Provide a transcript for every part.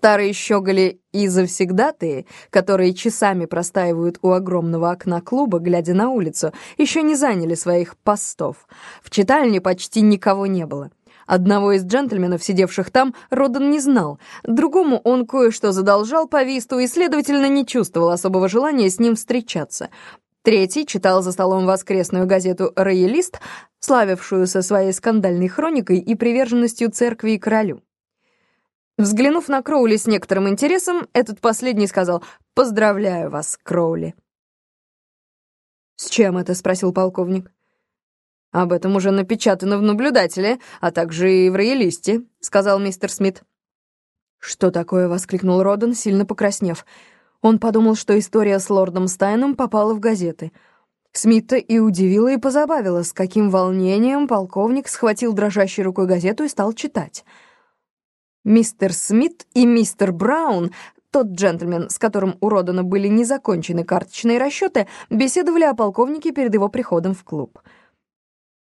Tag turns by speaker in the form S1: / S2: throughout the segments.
S1: Старые щеголи и завсегдатые, которые часами простаивают у огромного окна клуба, глядя на улицу, еще не заняли своих постов. В читальне почти никого не было. Одного из джентльменов, сидевших там, Родан не знал. Другому он кое-что задолжал по висту и, следовательно, не чувствовал особого желания с ним встречаться. Третий читал за столом воскресную газету «Роялист», славившуюся своей скандальной хроникой и приверженностью церкви и королю. Взглянув на Кроули с некоторым интересом, этот последний сказал «Поздравляю вас, Кроули». «С чем это?» — спросил полковник. «Об этом уже напечатано в «Наблюдателе», а также и в «Роялисте», — сказал мистер Смит. «Что такое?» — воскликнул Роден, сильно покраснев. Он подумал, что история с лордом Стайном попала в газеты. Смита и удивила, и позабавила, с каким волнением полковник схватил дрожащей рукой газету и стал читать — Мистер Смит и мистер Браун, тот джентльмен, с которым у Родана были незакончены карточные расчеты, беседовали о полковнике перед его приходом в клуб.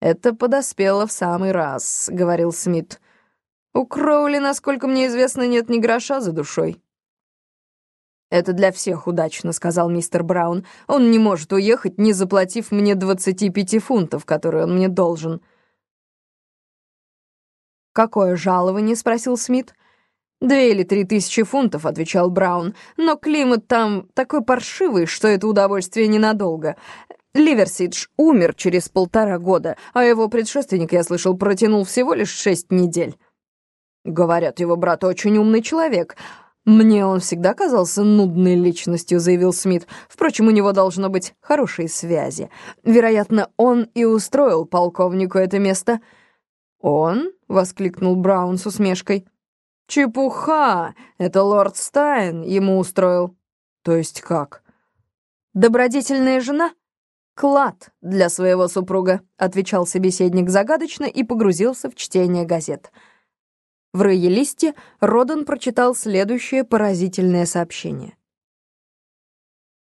S1: «Это подоспело в самый раз», — говорил Смит. «У Кроули, насколько мне известно, нет ни гроша за душой». «Это для всех удачно», — сказал мистер Браун. «Он не может уехать, не заплатив мне 25 фунтов, которые он мне должен». «Какое жалование?» — спросил Смит. «Две или три тысячи фунтов», — отвечал Браун. «Но климат там такой паршивый, что это удовольствие ненадолго. Ливерсидж умер через полтора года, а его предшественник, я слышал, протянул всего лишь шесть недель. Говорят, его брат очень умный человек. Мне он всегда казался нудной личностью, заявил Смит. Впрочем, у него должно быть хорошие связи. Вероятно, он и устроил полковнику это место». «Он?» — воскликнул Браун с усмешкой. «Чепуха! Это лорд Стайн ему устроил». «То есть как?» «Добродетельная жена?» «Клад для своего супруга», — отвечал собеседник загадочно и погрузился в чтение газет. В роялисте Родан прочитал следующее поразительное сообщение.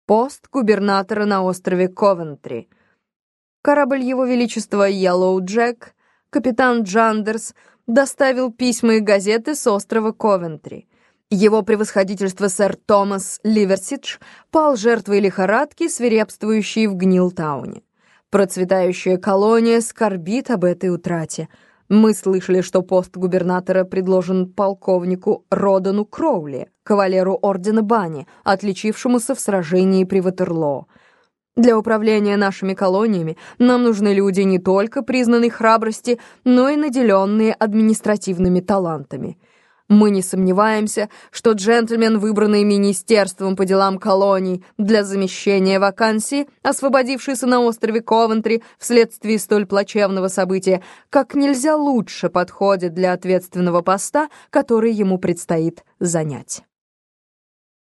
S1: Пост губернатора на острове Ковентри. Корабль Его Величества Yellow Jack капитан Джандерс доставил письма и газеты с острова Ковентри. Его превосходительство сэр Томас Ливерсидж пал жертвой лихорадки, свирепствующей в Гнилтауне. Процветающая колония скорбит об этой утрате. Мы слышали, что пост губернатора предложен полковнику Родану Кроули, кавалеру ордена Бани, отличившемуся в сражении при Ватерлоо. Для управления нашими колониями нам нужны люди не только признанной храбрости, но и наделенные административными талантами. Мы не сомневаемся, что джентльмен, выбранный Министерством по делам колоний для замещения вакансии, освободившийся на острове Ковентри вследствие столь плачевного события, как нельзя лучше подходит для ответственного поста, который ему предстоит занять.